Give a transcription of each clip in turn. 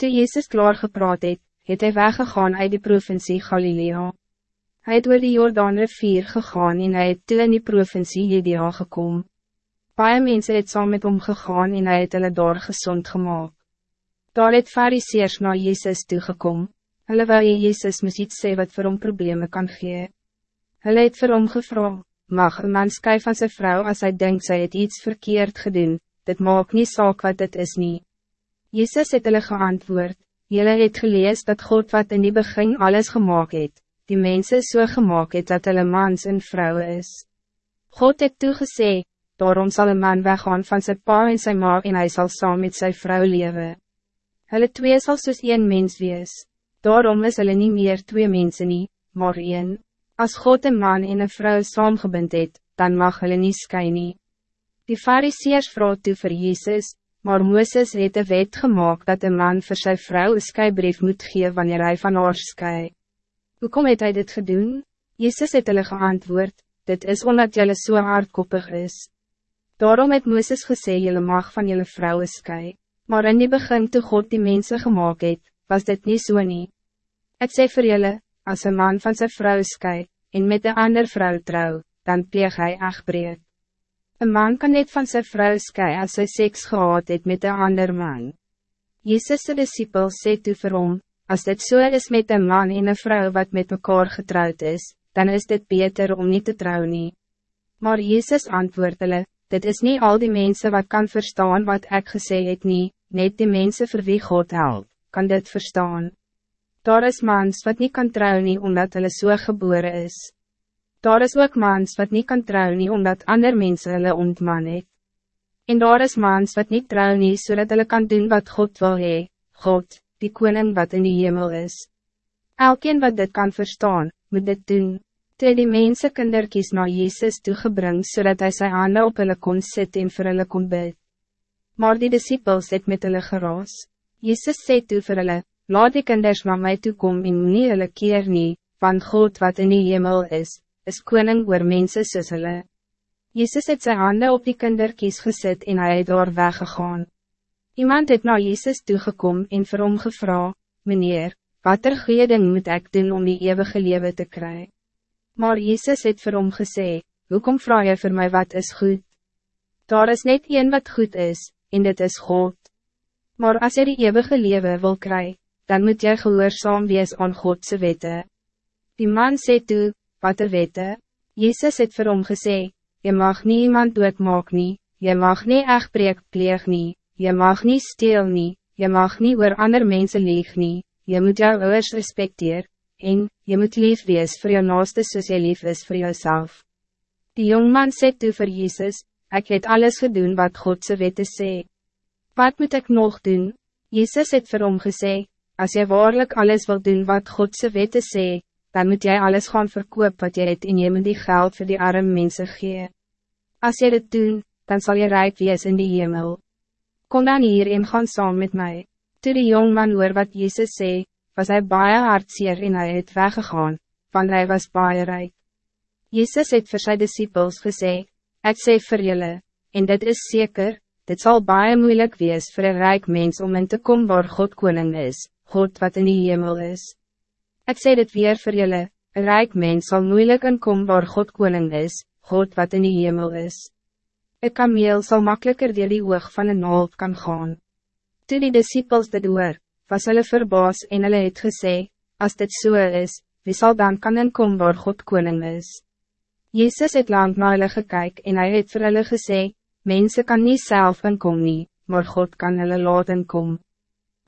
Toe Jezus klaar gepraat het, het hy weggegaan uit die provincie Galilea. Hij het oor die Jordaan rivier gegaan en hy het toe in die provincie Judea gekom. Baie mense het saam met hom gegaan en hy het hulle daar gezond gemaakt. Daar het fariseers na Jezus toegekom, hulle wou jy Jezus moes iets sê wat vir hom probleme kan gee. Hulle het vir hom gevra, mag een man skui van zijn vrouw als hij denkt zij het iets verkeerd gedaan, dit maakt niet saak wat het is niet. Jezus het hulle geantwoord, Jylle het gelees dat God wat in die begin alles gemaakt het, die mensen so gemaakt het dat hulle mans en vrouwen is. God het toegesê, daarom zal een man weggaan van zijn pa en zijn ma en hij zal saam met zijn vrouw leven. Hulle twee sal soos een mens wees, daarom is hulle nie meer twee mensen nie, maar een. Als God een man en een vrouw saamgebind het, dan mag hulle nie sky nie. Die fariseers vraag toe vir Jezus, Maar Moeses het een wet gemaakt dat een man voor zijn vrouw een skybreef moet geven wanneer hij van haar sky. Hoekom het hij dit gedaan? Jezus het hulle geantwoord, dit is omdat jylle so hardkoppig is. Daarom het Moeses gesê jylle mag van jylle vrouw sky. Maar in die begin toe God die mensen gemaakt het, was dit niet so nie. Ek sê vir jylle, as een man van zijn vrouw sky, en met een ander vrouw trouw, dan pleeg hy echtbreek. Een man kan net van zijn vrouw sky als hij seks gehad het met een ander man. Jezus' de discipel sê toe vir hom, as dit so is met een man en een vrouw wat met mekaar getrouwd is, dan is dit beter om niet te trouwen. nie. Maar Jezus antwoord hulle, dit is niet al die mensen wat kan verstaan wat ik gesê het nie, net die mensen vir wie God help, kan dit verstaan. Daar is mans wat niet kan trouwen nie omdat hulle so geboren is. Daar is ook mans wat niet kan trouwen nie omdat ander mensen hulle ontman het. En daar is mans wat niet trouwen nie so hulle kan doen wat God wil hee, God, die koning wat in die hemel is. Elkeen wat dit kan verstaan, moet dit doen. Toe die mense kinderkies na Jezus toegebring so hij sy hande op hulle kon sit en vir hulle kon bid. Maar die disciples het met hulle geraas. Jezus sê toe vir hulle, laat die kinders na my toe kom en nie hulle keer nie, van God wat in die hemel is, is koning oor mense soos hulle. Jezus het zijn handen op die kinderkies gezet en hij het daar weggegaan. Iemand het naar Jezus toegekom en vir hom gevra, Meneer, wat er goeie ding moet ik doen om die eeuwige leven te krijgen? Maar Jezus het vir hom gesê, Hoekom vraag je voor mij wat is goed? Daar is net een wat goed is, en dit is God. Maar als je die eeuwige leven wil krijgen, dan moet jy gehoorzaam wees aan Godse wette. Die man sê toe, wat er wette, Jezus het vir hom gesê, je mag nie iemand doodmaak nie, je mag nie echtbreek pleeg nie, je mag nie steel nie, je mag nie oor ander mense leeg nie, je moet jou ouders respecteer, en, je moet lief wees voor jou naaste soos jy lief is voor jouself. Die jongman sê toe vir Jezus, ik het alles gedaan wat Godse wette sê. Wat moet ik nog doen? Jezus het vir hom gesê, as jy waarlik alles wil doen wat Godse wette sê, dan moet jij alles gaan verkoop wat je het en je moet die geld voor die arme mensen gee. Als je dit doet, dan zal je rijk wees in die hemel. Kom dan hier en gaan saam met mij. Toen de jongman hoor wat Jezus zei, was hij baie hartseer en hij het weggegaan, want hij was baie rijk. Jezus het vir sy disciples gesê, Ek sê vir julle, en dit is zeker, dit zal baie moeilijk wees voor een rijk mens om in te komen waar God koning is, God wat in die hemel is. Ik zei dit weer voor jullie: een rijk mens zal moeilijk inkomen waar God koning is, God wat in die hemel is. Een kameel zal makkelijker die die oog van een naald kan gaan. Toen die disciples dit hoor, was hulle verbaas en hulle het gesê, as dit so is, wie zal dan kan inkomen waar God koning is? Jezus het lang na hulle gekyk en hy het vir hulle gesê, mense kan niet zelf inkom nie, maar God kan hulle laat inkom.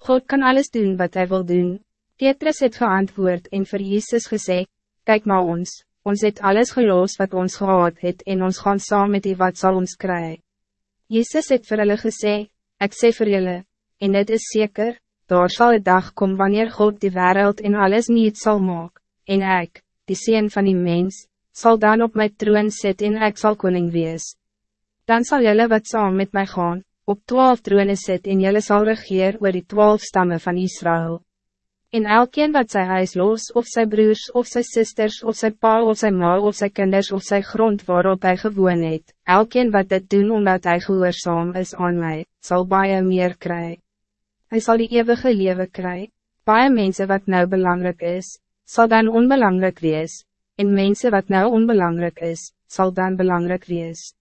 God kan alles doen wat hij wil doen. Petrus het geantwoord en vir Jesus gesê, Kijk maar ons, ons het alles geloos wat ons gehad het en ons gaan saam met die wat zal ons kry. Jezus het vir hulle gesê, Ek sê vir julle, en dit is zeker, daar zal het dag komen wanneer God die wereld en alles niet zal maak, en ik, die Seen van die mens, zal dan op mijn troon zitten en ik zal koning wees. Dan zal jullie wat saam met mij gaan, op twaalf tronen zitten en jullie zal regeer oor die twaalf stammen van Israël. En elkeen wat sy huis los, of sy broers, of sy sisters, of sy pa, of sy ma, of sy kinders, of sy grond waarop hij gewoon het, elkeen wat dit doen omdat hij gehoorzaam is aan mij, zal baie meer kry. Hij zal die eeuwige leven krijgen. Baie mensen wat nou belangrijk is, zal dan onbelangrijk wees, en mensen wat nou onbelangrijk is, zal dan belangrijk wees.